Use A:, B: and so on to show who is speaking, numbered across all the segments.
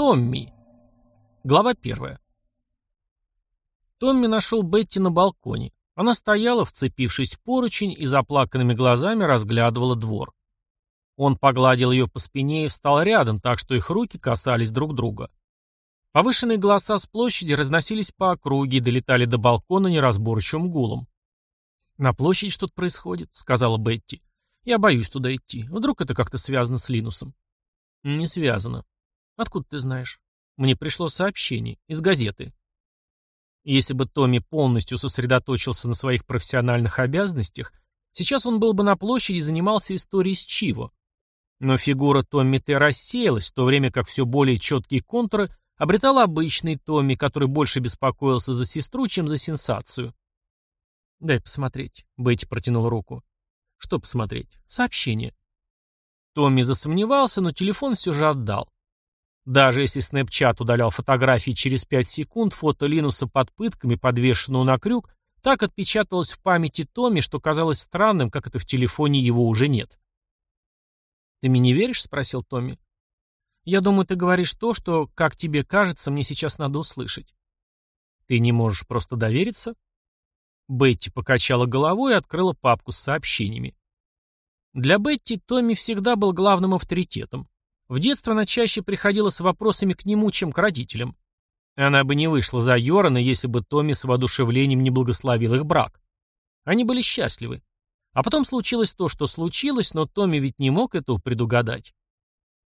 A: Томми. Глава первая. Томми нашел Бетти на балконе. Она стояла, вцепившись в поручень, и заплаканными глазами разглядывала двор. Он погладил ее по спине и встал рядом, так что их руки касались друг друга. Повышенные голоса с площади разносились по округе и долетали до балкона неразборчивым гулом. «На площади что-то происходит», — сказала Бетти. «Я боюсь туда идти. Вдруг это как-то связано с Линусом?» «Не связано». «Откуда ты знаешь?» «Мне пришло сообщение. Из газеты». Если бы Томми полностью сосредоточился на своих профессиональных обязанностях, сейчас он был бы на площади и занимался историей с Чиво. Но фигура Томми Т. рассеялась, в то время как все более четкие контуры обретал обычный Томми, который больше беспокоился за сестру, чем за сенсацию. «Дай посмотреть», — Бетти протянул руку. «Что посмотреть? Сообщение». Томми засомневался, но телефон все же отдал. Даже если Снэпчат удалял фотографии через 5 секунд, фото Линуса под пытками, подвешенного на крюк, так отпечаталось в памяти Томми, что казалось странным, как это в телефоне его уже нет. «Ты мне не веришь?» — спросил Томми. «Я думаю, ты говоришь то, что, как тебе кажется, мне сейчас надо услышать». «Ты не можешь просто довериться?» Бетти покачала головой и открыла папку с сообщениями. Для Бетти Томми всегда был главным авторитетом. В детстве она чаще приходила с вопросами к нему, чем к родителям. Она бы не вышла за Йорана, если бы Томми с воодушевлением не благословил их брак. Они были счастливы. А потом случилось то, что случилось, но Томми ведь не мог этого предугадать.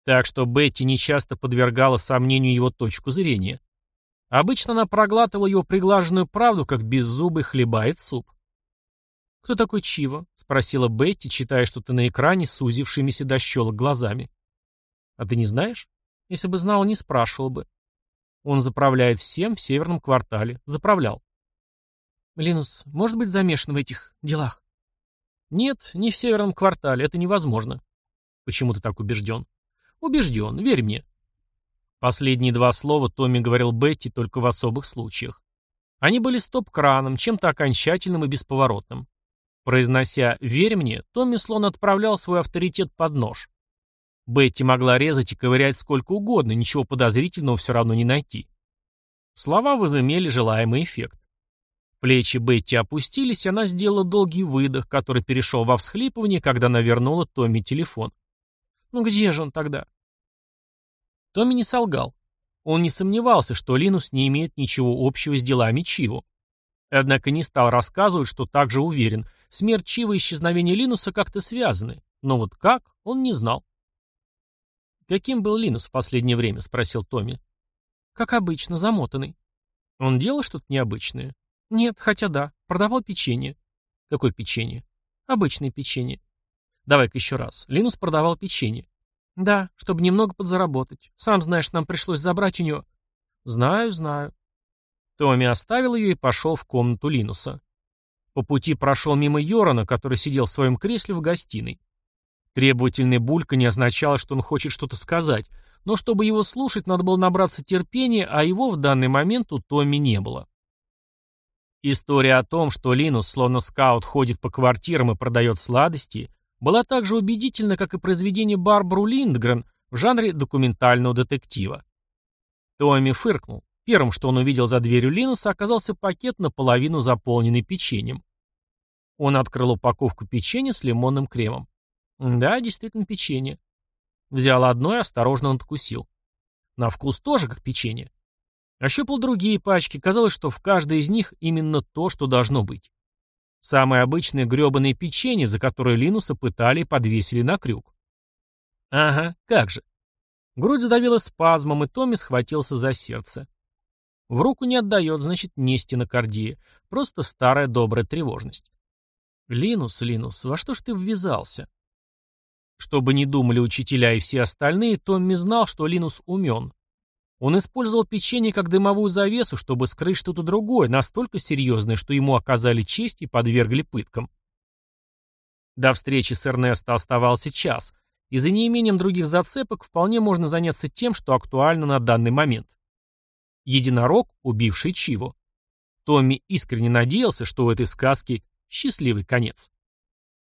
A: Так что Бетти нечасто подвергала сомнению его точку зрения. Обычно она проглатывала его приглаженную правду, как беззубый хлебает суп. «Кто такой Чиво?» — спросила Бетти, читая что-то на экране сузившимися до щелок глазами. «А ты не знаешь? Если бы знал, не спрашивал бы. Он заправляет всем в северном квартале. Заправлял». «Линус, может быть замешан в этих делах?» Нет, не в северном квартале, это невозможно. Почему ты так убежден? Убежден, верь мне. Последние два слова Томми говорил Бетти только в особых случаях. Они были стоп-краном, чем-то окончательным и бесповоротным. Произнося «верь мне», Томми словно отправлял свой авторитет под нож. Бетти могла резать и ковырять сколько угодно, ничего подозрительного все равно не найти. Слова возымели желаемый эффект. Плечи Бетти опустились, она сделала долгий выдох, который перешел во всхлипывание, когда она вернула Томми телефон. «Ну где же он тогда?» Томми не солгал. Он не сомневался, что Линус не имеет ничего общего с делами Чиву. Однако не стал рассказывать, что также уверен, смерть Чива и исчезновение Линуса как-то связаны. Но вот как, он не знал. «Каким был Линус в последнее время?» — спросил Томми. «Как обычно, замотанный». «Он делал что-то необычное?» Нет, хотя да. Продавал печенье. Какое печенье? Обычное печенье. Давай-ка еще раз. Линус продавал печенье. Да, чтобы немного подзаработать. Сам знаешь, нам пришлось забрать у него. Знаю, знаю. Томми оставил ее и пошел в комнату Линуса. По пути прошел мимо Йорана, который сидел в своем кресле в гостиной. Требовательный булька не означало, что он хочет что-то сказать, но чтобы его слушать, надо было набраться терпения, а его в данный момент у Томми не было. История о том, что Линус, словно скаут, ходит по квартирам и продает сладости, была так же убедительна, как и произведение Барбару Линдгрен в жанре документального детектива. Томми фыркнул. Первым, что он увидел за дверью Линуса, оказался пакет наполовину заполненный печеньем. Он открыл упаковку печенья с лимонным кремом. Да, действительно печенье. Взял одно и осторожно надкусил. На вкус тоже как печенье. Ощупал другие пачки, казалось, что в каждой из них именно то, что должно быть. Самое обычное грёбаное печенье, за которое Линуса пытали и подвесили на крюк. Ага, как же. Грудь задавила спазмом, и Томми схватился за сердце. В руку не отдает, значит, не стенокардия. Просто старая добрая тревожность. Линус, Линус, во что ж ты ввязался? Чтобы не думали учителя и все остальные, Томми знал, что Линус умен, он использовал печенье как дымовую завесу, чтобы скрыть что-то другое, настолько серьезное, что ему оказали честь и подвергли пыткам. До встречи с Эрнесто оставался час, и за неимением других зацепок вполне можно заняться тем, что актуально на данный момент. Единорог, убивший Чиво. Томми искренне надеялся, что у этой сказки счастливый конец.